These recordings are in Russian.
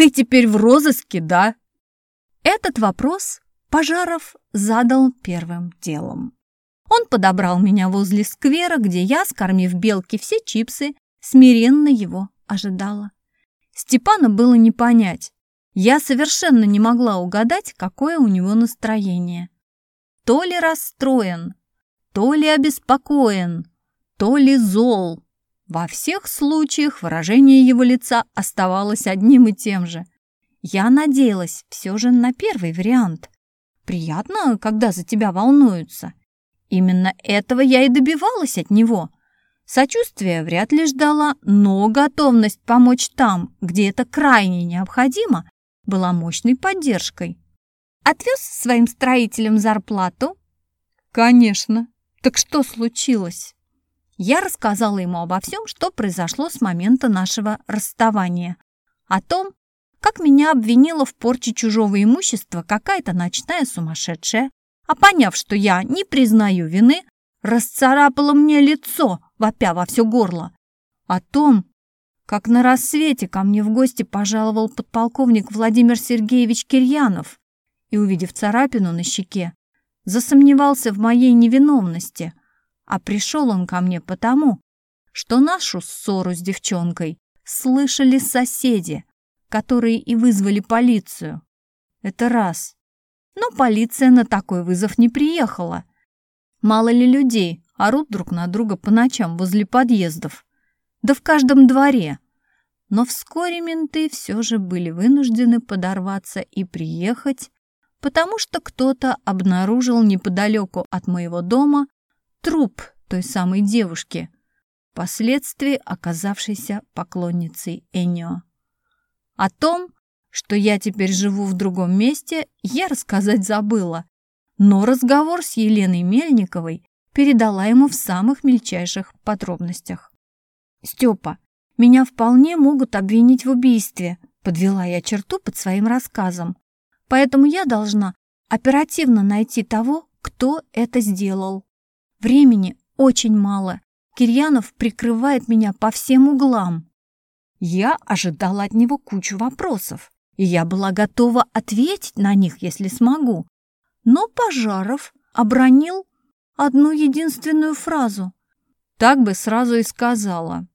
Ты теперь в розыске, да?» Этот вопрос Пожаров задал первым делом. Он подобрал меня возле сквера, где я, скормив белке все чипсы, смиренно его ожидала. Степана было не понять. Я совершенно не могла угадать, какое у него настроение. То ли расстроен, то ли обеспокоен, то ли зол. Во всех случаях выражение его лица оставалось одним и тем же. Я надеялась все же на первый вариант. Приятно, когда за тебя волнуются. Именно этого я и добивалась от него. Сочувствие вряд ли ждала, но готовность помочь там, где это крайне необходимо, была мощной поддержкой. Отвез своим строителям зарплату? Конечно. Так что случилось? Я рассказала ему обо всем, что произошло с момента нашего расставания. О том, как меня обвинила в порче чужого имущества какая-то ночная сумасшедшая, а поняв, что я не признаю вины, расцарапала мне лицо, вопя во все горло. О том, как на рассвете ко мне в гости пожаловал подполковник Владимир Сергеевич Кирьянов и, увидев царапину на щеке, засомневался в моей невиновности, а пришел он ко мне потому, что нашу ссору с девчонкой слышали соседи, которые и вызвали полицию. Это раз. Но полиция на такой вызов не приехала. Мало ли людей орут друг на друга по ночам возле подъездов. Да в каждом дворе. Но вскоре менты все же были вынуждены подорваться и приехать, потому что кто-то обнаружил неподалеку от моего дома труп той самой девушки, впоследствии оказавшейся поклонницей Энио. О том, что я теперь живу в другом месте, я рассказать забыла, но разговор с Еленой Мельниковой передала ему в самых мельчайших подробностях. «Степа, меня вполне могут обвинить в убийстве», подвела я черту под своим рассказом. «Поэтому я должна оперативно найти того, кто это сделал. Времени очень мало. Кирьянов прикрывает меня по всем углам». Я ожидала от него кучу вопросов, и я была готова ответить на них, если смогу. Но Пожаров обронил одну единственную фразу. Так бы сразу и сказала.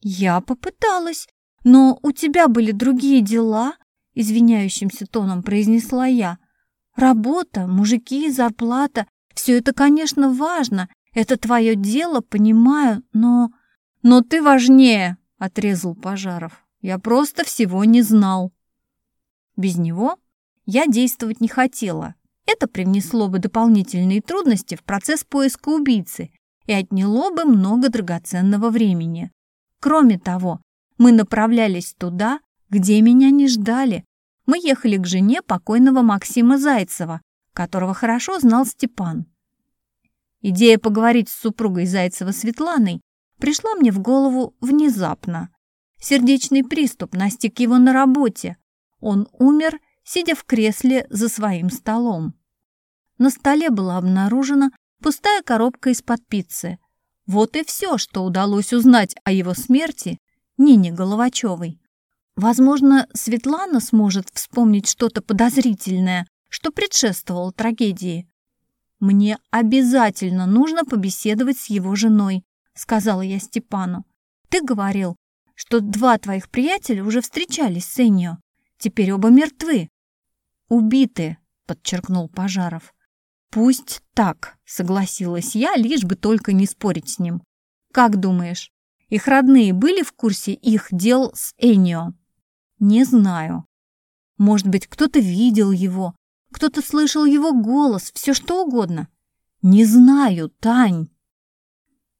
«Я попыталась, но у тебя были другие дела», — извиняющимся тоном произнесла я. «Работа, мужики, зарплата — все это, конечно, важно. Это твое дело, понимаю, но...» «Но ты важнее», — отрезал Пожаров. «Я просто всего не знал». Без него я действовать не хотела. Это привнесло бы дополнительные трудности в процесс поиска убийцы и отняло бы много драгоценного времени. Кроме того, мы направлялись туда, где меня не ждали. Мы ехали к жене покойного Максима Зайцева, которого хорошо знал Степан. Идея поговорить с супругой Зайцева Светланой пришла мне в голову внезапно. Сердечный приступ настиг его на работе. Он умер, сидя в кресле за своим столом. На столе была обнаружена пустая коробка из-под пиццы. Вот и все, что удалось узнать о его смерти Нине Головачевой. Возможно, Светлана сможет вспомнить что-то подозрительное, что предшествовало трагедии. Мне обязательно нужно побеседовать с его женой, — сказала я Степану. «Ты говорил, что два твоих приятеля уже встречались с Эньо. Теперь оба мертвы». «Убиты», — подчеркнул Пожаров. «Пусть так», — согласилась я, лишь бы только не спорить с ним. «Как думаешь, их родные были в курсе их дел с Энио?» «Не знаю. Может быть, кто-то видел его, кто-то слышал его голос, все что угодно. Не знаю, Тань».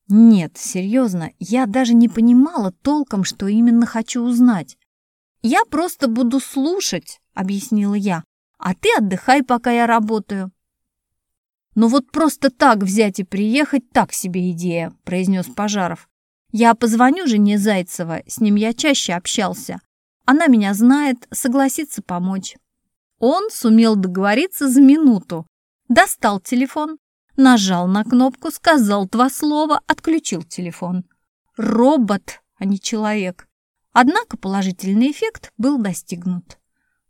Нет, серьезно, я даже не понимала толком, что именно хочу узнать. «Я просто буду слушать», — объяснила я, «а ты отдыхай, пока я работаю». «Ну вот просто так взять и приехать, так себе идея», — произнес Пожаров. «Я позвоню жене Зайцева, с ним я чаще общался. Она меня знает, согласится помочь». Он сумел договориться за минуту. Достал телефон, Нажал на кнопку, сказал два слова, отключил телефон. Робот, а не человек. Однако положительный эффект был достигнут.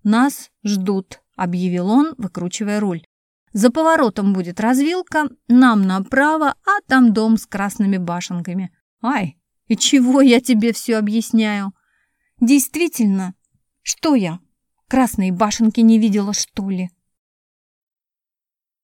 «Нас ждут», — объявил он, выкручивая руль. «За поворотом будет развилка, нам направо, а там дом с красными башенками. Ай, и чего я тебе все объясняю? Действительно, что я, красные башенки не видела, что ли?»